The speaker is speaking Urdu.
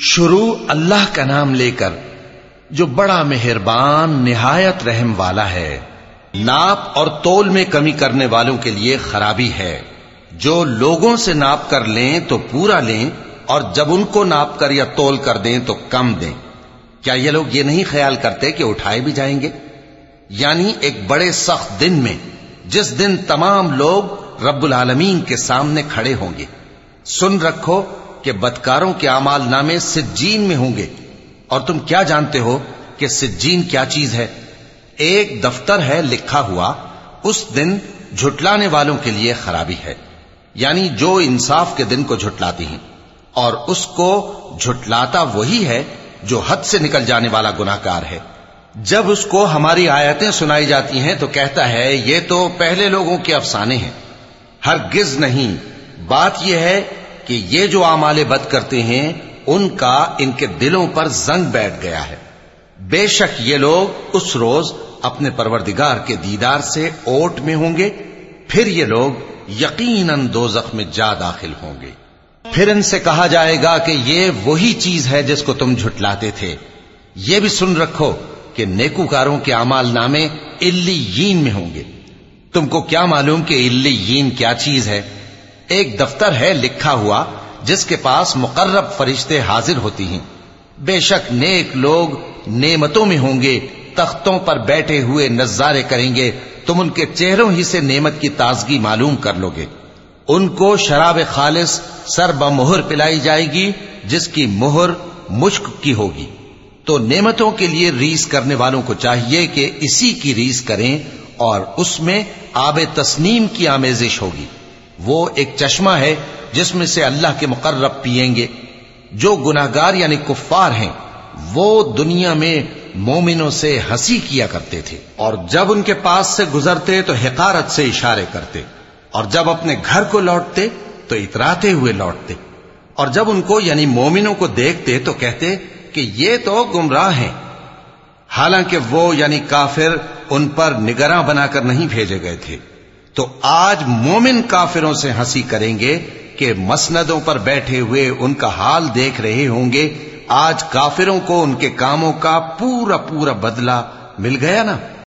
شروع اللہ کا نام لے کر جو بڑا مہربان، نہایت رحم والا ہے۔ ناپ اور تول میں کمی کرنے والوں کے لیے خرابی ہے۔ جو لوگوں سے ناپ کر لیں تو پورا لیں اور جب ان کو ناپ کر یا تول کر دیں تو کم دیں۔ کیا یہ لوگ یہ نہیں خیال کرتے کہ اٹھائے بھی جائیں گے؟ یعنی ایک بڑے سخت دن میں، جس دن تمام لوگ رب العالمین کے سامنے کھڑے ہوں گے۔ سن رکھو کہ بدکاروں کے اعمال نامے سجین میں ہوں گے۔ اور تم کیا جانتے ہو کہ سجین کیا چیز ہے؟ ایک دفتر ہے لکھا ہوا، اس دن جھٹلانے والوں کے لیے خرابی ہے۔ یعنی جو انصاف کے دن کو جھٹلاتی ہیں۔ اور اس کو جھٹلاتا وہی ہے جو حد سے نکل جانے والا گناہگار ہے۔ جب اس کو ہماری آیتیں سنائی جاتی ہیں تو کہتا ہے، یہ تو پہلے لوگوں کے افسانے ہیں۔ ہرگز نہیں۔ بات یہ ہے کہ یہ جو آمال بد کرتے ہیں، ان کا ان کے دلوں پر زنگ بیٹھ گیا ہے۔ بے شک یہ لوگ اس روز اپنے پروردگار کے دیدار سے اوٹ میں ہوں گے، پھر یہ لوگ یقیناً دو میں جا داخل ہوں گے۔ پھر ان سے کہا جائے گا کہ یہ وہی چیز ہے جس کو تم جھٹلاتے تھے۔ یہ بھی سن رکھو کہ نیکوکاروں کے امال نامے الی میں ہوں گے۔ تم کو کیا معلوم کہ الی کیا چیز ہے؟ ایک دفتر ہے لکھا ہوا جس کے پاس مقرب فرشتے حاضر ہوتی ہیں۔ بے شک نیک لوگ نعمتوں میں ہوں گے، تختوں پر بیٹھے ہوئے نظارے کریں گے، تم ان کے چہروں ہی سے نعمت کی تازگی معلوم کر لو گے۔ ان کو شراب خالص سر بمہر پلائی جائے گی، جس کی مہر مشک کی ہوگی۔ تو نعمتوں کے لیے ریس کرنے والوں کو چاہیے کہ اسی کی ریس کریں اور اس میں آب تسنیم کی آمیزش ہوگی۔ وہ ایک چشمہ ہے جس میں سے اللہ کے مقرب پیئیں گے۔ جو گناہگار یعنی کفار ہیں، وہ دنیا میں مومنوں سے ہنسی کیا کرتے تھے۔ اور جب ان کے پاس سے گزرتے تو حقارت سے اشارے کرتے۔ اور جب اپنے گھر کو لوٹتے تو اتراتے ہوئے لوٹتے۔ اور جب ان کو یعنی مومنوں کو دیکھتے تو کہتے کہ یہ تو گمراہ ہیں۔ حالانکہ وہ یعنی کافر ان پر نگراں بنا کر نہیں بھیجے گئے تھے۔ تو آج مومن کافروں سے ہنسی کریں گے کہ مسندوں پر بیٹھے ہوئے ان کا حال دیکھ رہے ہوں گے۔ آج کافروں کو ان کے کاموں کا پورا پورا بدلہ مل گیا نا؟